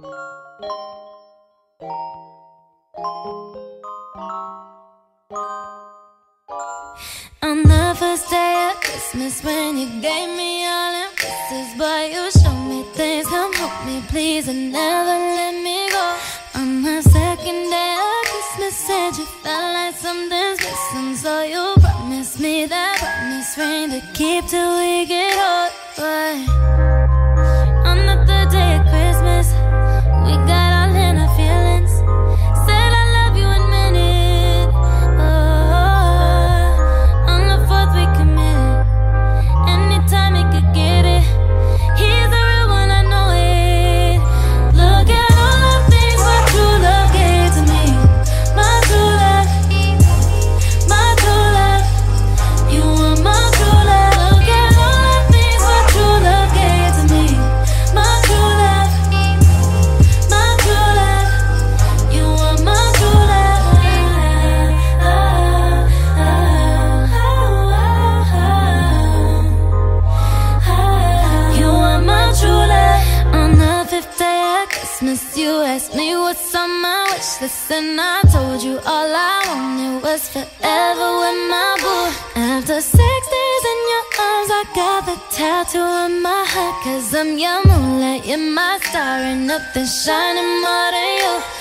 On the first day of Christmas, when you gave me all them kisses, boy, you showed me things. Come hold me, please, and never let me go. On the second day of Christmas, said you felt like something's missing, so you promised me that promise ring to keep till we get old. But you asked me what's on my wish list, and I told you all I wanted was forever with my boo. After six days in your arms, I got the tattoo on my heart, cause I'm your moonlight, you're my star, and nothing's shining more than you.